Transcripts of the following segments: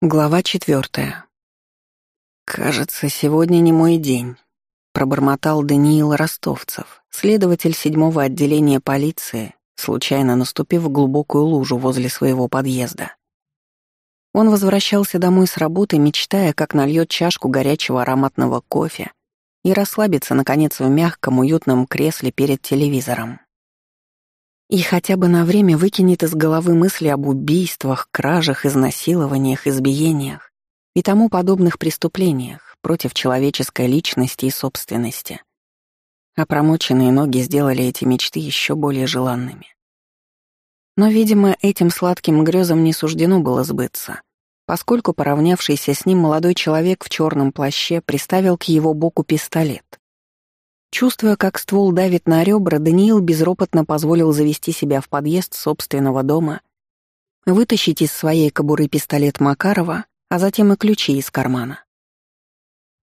Глава четвертая. «Кажется, сегодня не мой день», — пробормотал Даниил Ростовцев, следователь седьмого отделения полиции, случайно наступив в глубокую лужу возле своего подъезда. Он возвращался домой с работы, мечтая, как нальет чашку горячего ароматного кофе и расслабиться, наконец, в мягком, уютном кресле перед телевизором. И хотя бы на время выкинет из головы мысли об убийствах, кражах, изнасилованиях, избиениях и тому подобных преступлениях против человеческой личности и собственности. А промоченные ноги сделали эти мечты еще более желанными. Но, видимо, этим сладким грезам не суждено было сбыться, поскольку поравнявшийся с ним молодой человек в черном плаще приставил к его боку пистолет. Чувствуя, как ствол давит на ребра, Даниил безропотно позволил завести себя в подъезд собственного дома, вытащить из своей кобуры пистолет Макарова, а затем и ключи из кармана.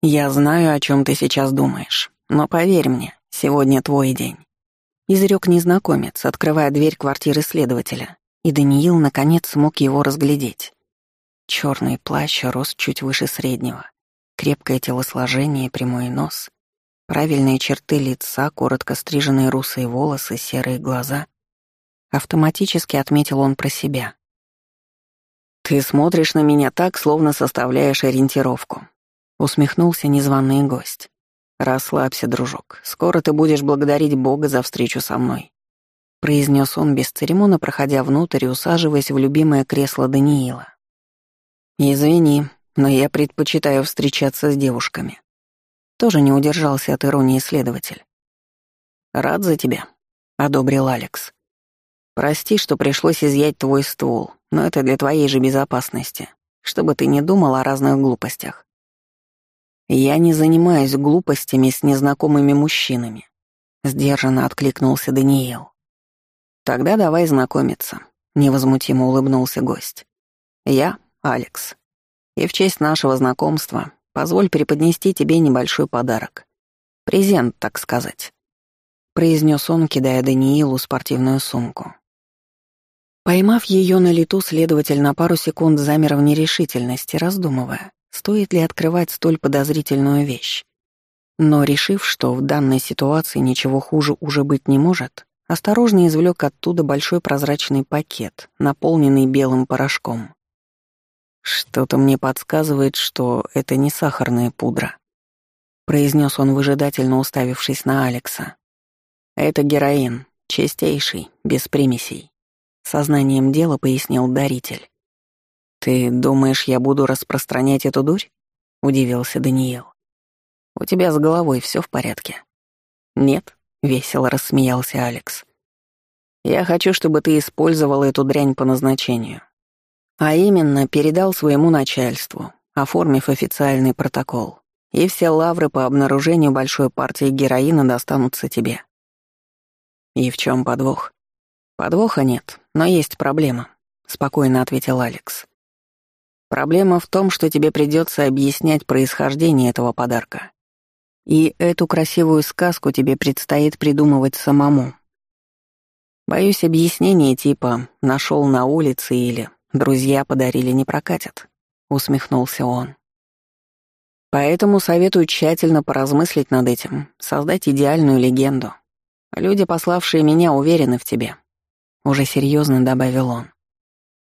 «Я знаю, о чем ты сейчас думаешь, но поверь мне, сегодня твой день», — изрек незнакомец, открывая дверь квартиры следователя, и Даниил, наконец, смог его разглядеть. Черный плащ, рост чуть выше среднего, крепкое телосложение, прямой нос — Правильные черты лица, коротко стриженные русые волосы, серые глаза. Автоматически отметил он про себя. «Ты смотришь на меня так, словно составляешь ориентировку», — усмехнулся незваный гость. «Расслабься, дружок. Скоро ты будешь благодарить Бога за встречу со мной», — произнес он без церемона, проходя внутрь и усаживаясь в любимое кресло Даниила. «Извини, но я предпочитаю встречаться с девушками», тоже не удержался от иронии следователь. «Рад за тебя», — одобрил Алекс. «Прости, что пришлось изъять твой ствол, но это для твоей же безопасности, чтобы ты не думал о разных глупостях». «Я не занимаюсь глупостями с незнакомыми мужчинами», — сдержанно откликнулся Даниил. «Тогда давай знакомиться», — невозмутимо улыбнулся гость. «Я — Алекс. И в честь нашего знакомства Позволь преподнести тебе небольшой подарок. Презент, так сказать», — произнес он, кидая Даниилу спортивную сумку. Поймав ее на лету, следователь на пару секунд замер в нерешительности, раздумывая, стоит ли открывать столь подозрительную вещь. Но, решив, что в данной ситуации ничего хуже уже быть не может, осторожно извлек оттуда большой прозрачный пакет, наполненный белым порошком. «Что-то мне подсказывает, что это не сахарная пудра», — произнес он, выжидательно уставившись на Алекса. «Это героин, чистейший, без примесей», — сознанием дела пояснил даритель. «Ты думаешь, я буду распространять эту дурь?» — удивился Даниил. «У тебя с головой все в порядке?» «Нет», — весело рассмеялся Алекс. «Я хочу, чтобы ты использовал эту дрянь по назначению. А именно, передал своему начальству, оформив официальный протокол. И все лавры по обнаружению большой партии героина достанутся тебе. И в чем подвох? Подвоха нет, но есть проблема, спокойно ответил Алекс. Проблема в том, что тебе придется объяснять происхождение этого подарка. И эту красивую сказку тебе предстоит придумывать самому. Боюсь, объяснение типа «нашел на улице» или Друзья подарили не прокатят, усмехнулся он. Поэтому советую тщательно поразмыслить над этим, создать идеальную легенду. Люди, пославшие меня, уверены в тебе. Уже серьезно добавил он.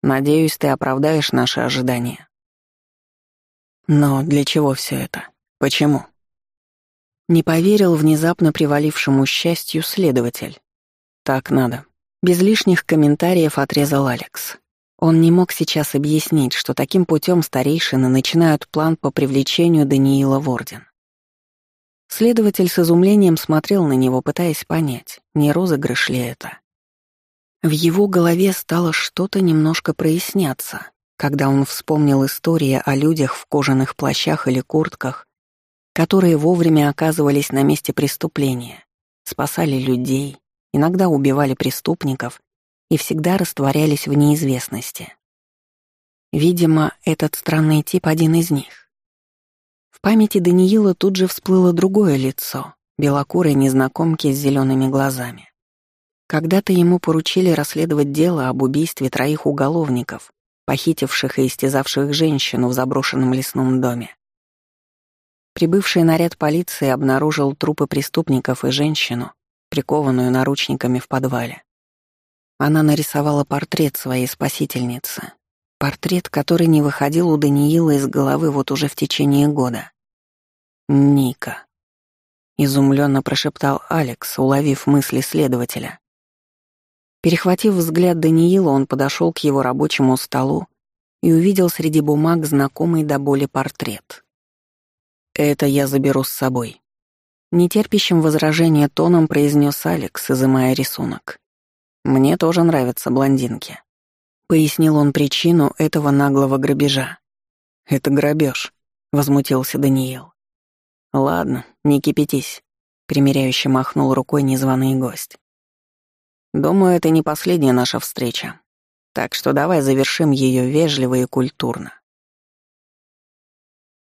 Надеюсь, ты оправдаешь наши ожидания. Но для чего все это? Почему? Не поверил внезапно привалившему счастью следователь. Так надо. Без лишних комментариев отрезал Алекс. Он не мог сейчас объяснить, что таким путем старейшины начинают план по привлечению Даниила в Орден. Следователь с изумлением смотрел на него, пытаясь понять, не розыгрыш ли это. В его голове стало что-то немножко проясняться, когда он вспомнил истории о людях в кожаных плащах или куртках, которые вовремя оказывались на месте преступления, спасали людей, иногда убивали преступников и всегда растворялись в неизвестности. Видимо, этот странный тип один из них. В памяти Даниила тут же всплыло другое лицо, белокурой незнакомки с зелеными глазами. Когда-то ему поручили расследовать дело об убийстве троих уголовников, похитивших и истязавших женщину в заброшенном лесном доме. Прибывший наряд полиции обнаружил трупы преступников и женщину, прикованную наручниками в подвале. Она нарисовала портрет своей спасительницы. Портрет, который не выходил у Даниила из головы вот уже в течение года. «Ника», — изумленно прошептал Алекс, уловив мысли следователя. Перехватив взгляд Даниила, он подошел к его рабочему столу и увидел среди бумаг знакомый до боли портрет. «Это я заберу с собой», — нетерпящим возражения тоном произнес Алекс, изымая рисунок. «Мне тоже нравятся блондинки», — пояснил он причину этого наглого грабежа. «Это грабеж, возмутился Даниил. «Ладно, не кипятись», — примиряюще махнул рукой незваный гость. «Думаю, это не последняя наша встреча, так что давай завершим ее вежливо и культурно.